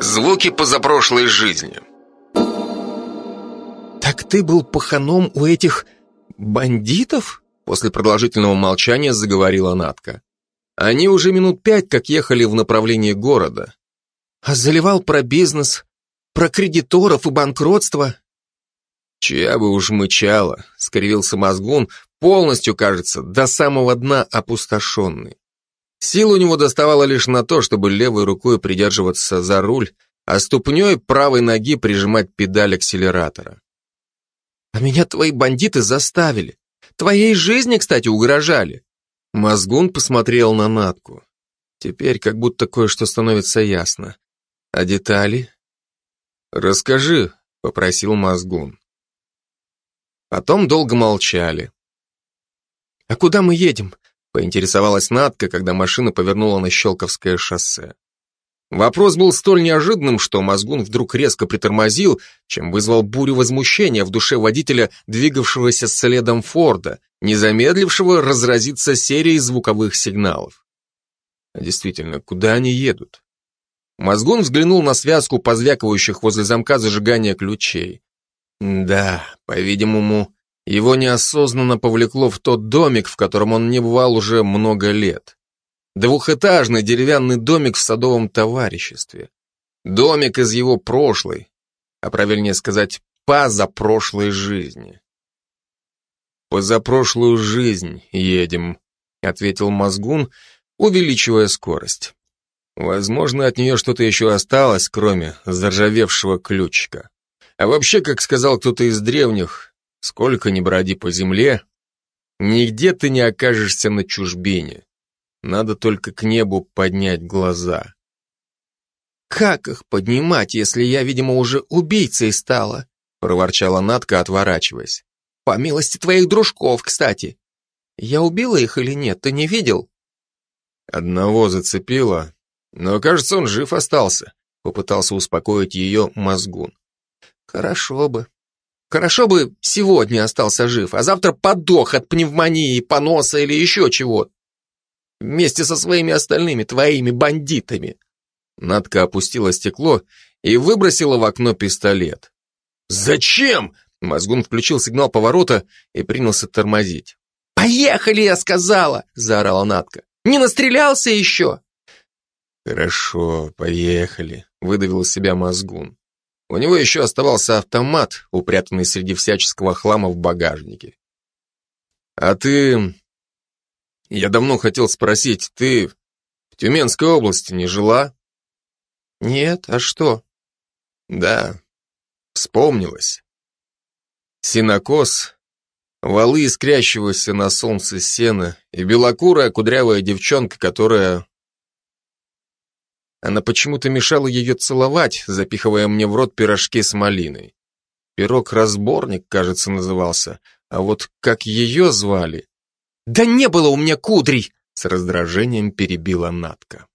Звуки позапрошлой жизни. «Так ты был паханом у этих бандитов?» После продолжительного молчания заговорила Натка. Они уже минут пять как ехали в направлении города. А заливал про бизнес, про кредиторов и банкротство. Чья бы уж мычала, скривился мозгун, полностью, кажется, до самого дна опустошенный. Сил у него доставало лишь на то, чтобы левой рукой придерживаться за руль, а ступней правой ноги прижимать педаль акселератора. «А меня твои бандиты заставили. Твоей жизни, кстати, угрожали. Мозгун посмотрел на Натку. Теперь как будто кое-что становится ясно. А детали? Расскажи, попросил Мозгун. Потом долго молчали. А куда мы едем? Поинтересовалась Натка, когда машина повернула на Щелковское шоссе. Вопрос был столь неожиданным, что Мозгун вдруг резко притормозил, чем вызвал бурю возмущения в душе водителя, двигавшегося следом Форда, не замедлившего разразиться серией звуковых сигналов. А действительно, куда они едут? Мозгун взглянул на связку позвякивающих возле замка зажигания ключей. Да, по-видимому, его неосознанно повлекло в тот домик, в котором он не бывал уже много лет. Двухэтажный деревянный домик в садовом товариществе. Домик из его прошлой, а правильнее сказать, позапрошлой жизни. «Позапрошлую жизнь едем», — ответил Мозгун, увеличивая скорость. Возможно, от нее что-то еще осталось, кроме заржавевшего ключика. А вообще, как сказал кто-то из древних, сколько ни броди по земле, нигде ты не окажешься на чужбине. Надо только к небу поднять глаза. «Как их поднимать, если я, видимо, уже убийцей стала?» проворчала Натка, отворачиваясь. По милости твоих дружков, кстати. Я убила их или нет, ты не видел? Одного зацепила, но, кажется, он жив остался, попытался успокоить ее мозгун. Хорошо бы. Хорошо бы сегодня остался жив, а завтра подох от пневмонии, поноса или еще чего. Вместе со своими остальными твоими бандитами. Надка опустила стекло и выбросила в окно пистолет. «Зачем?» Мозгун включил сигнал поворота и принялся тормозить. «Поехали, я сказала!» – заорала Натка. «Не настрелялся еще?» «Хорошо, поехали», – выдавил из себя Мозгун. У него еще оставался автомат, упрятанный среди всяческого хлама в багажнике. «А ты...» «Я давно хотел спросить, ты в Тюменской области не жила?» «Нет, а что?» «Да, вспомнилось. Синокос, валы искрящегося на солнце сена и белокурая кудрявая девчонка, которая... Она почему-то мешала ее целовать, запихивая мне в рот пирожки с малиной. Пирог-разборник, кажется, назывался, а вот как ее звали... «Да не было у меня кудрей!» С раздражением перебила Натка.